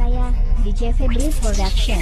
saya, DJ Febri Production.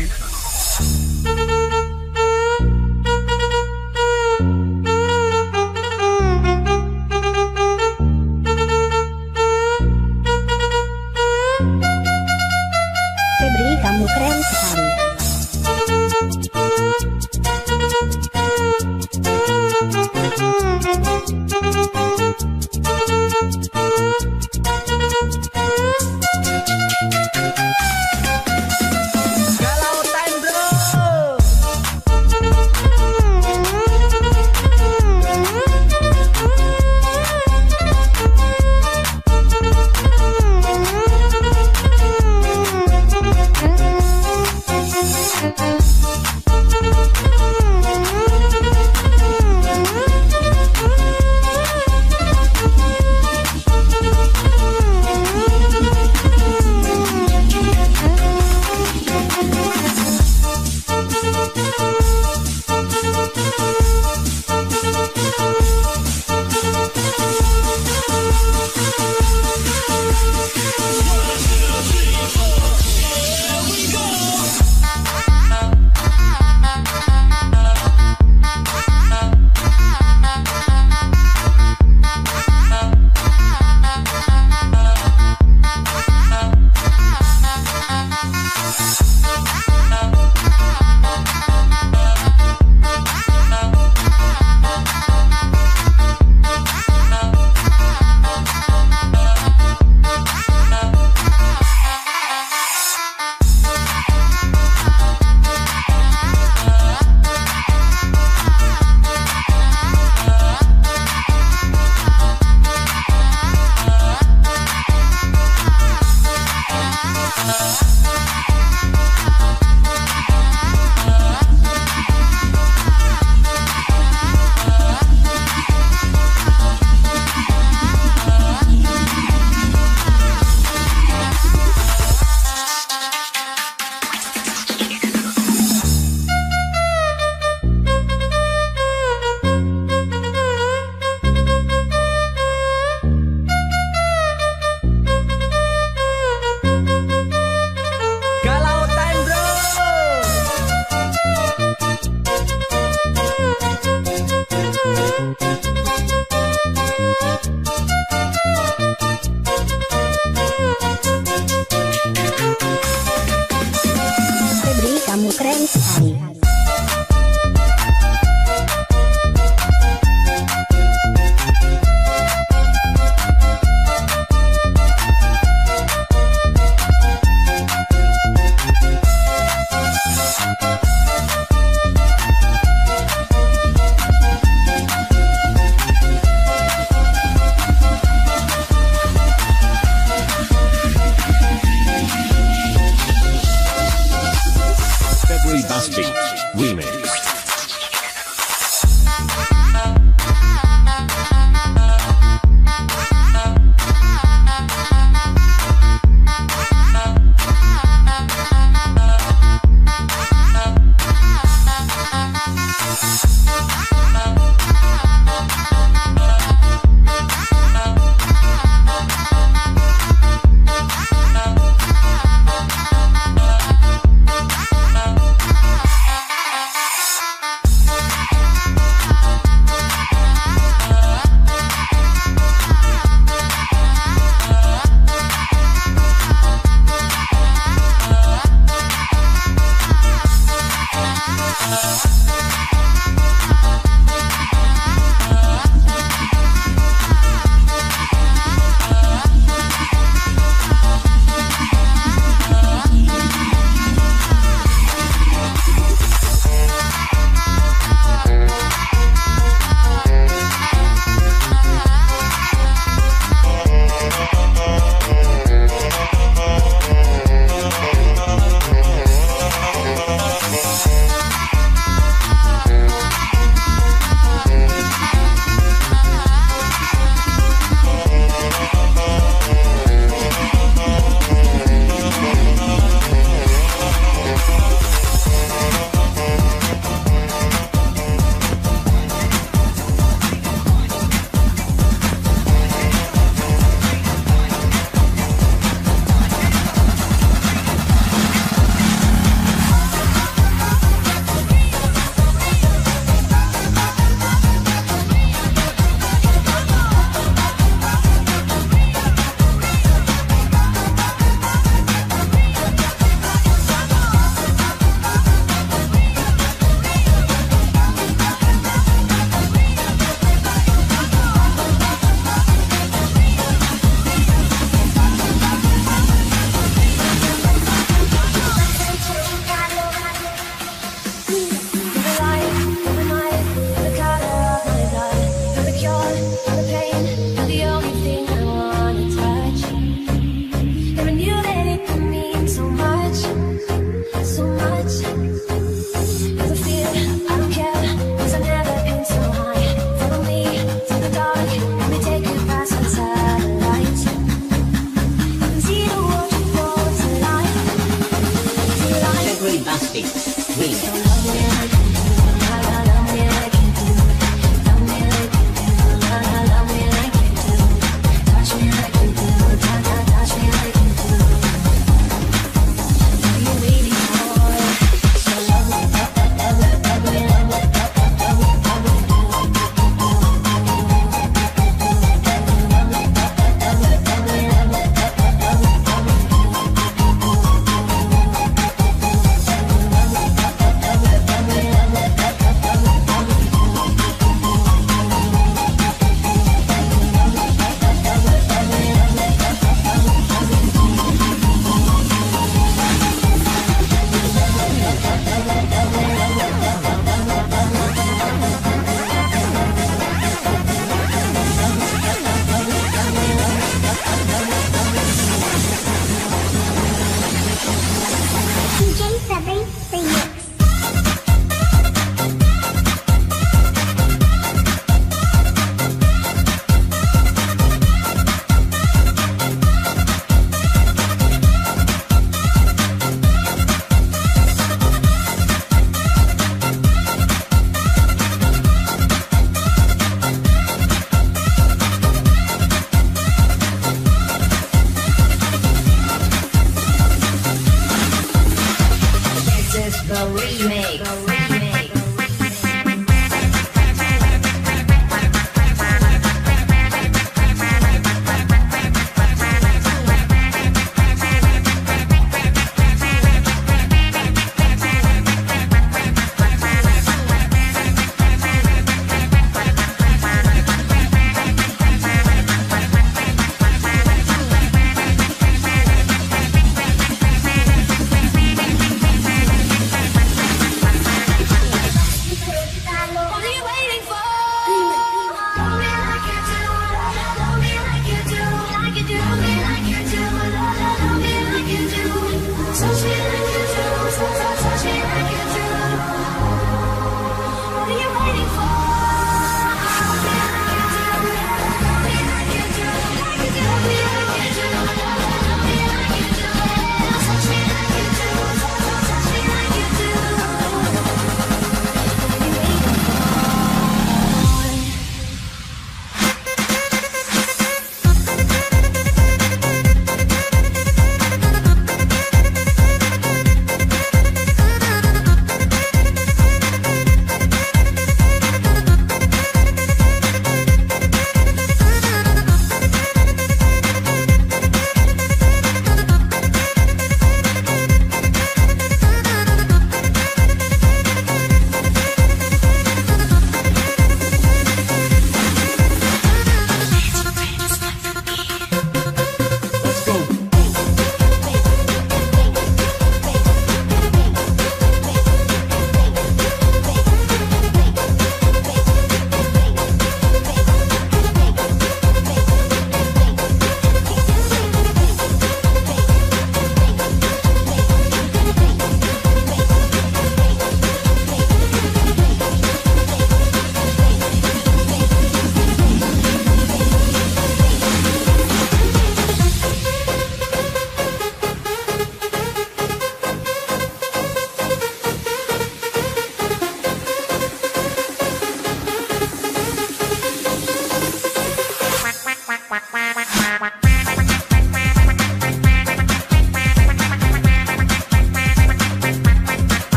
is the remix. The remix.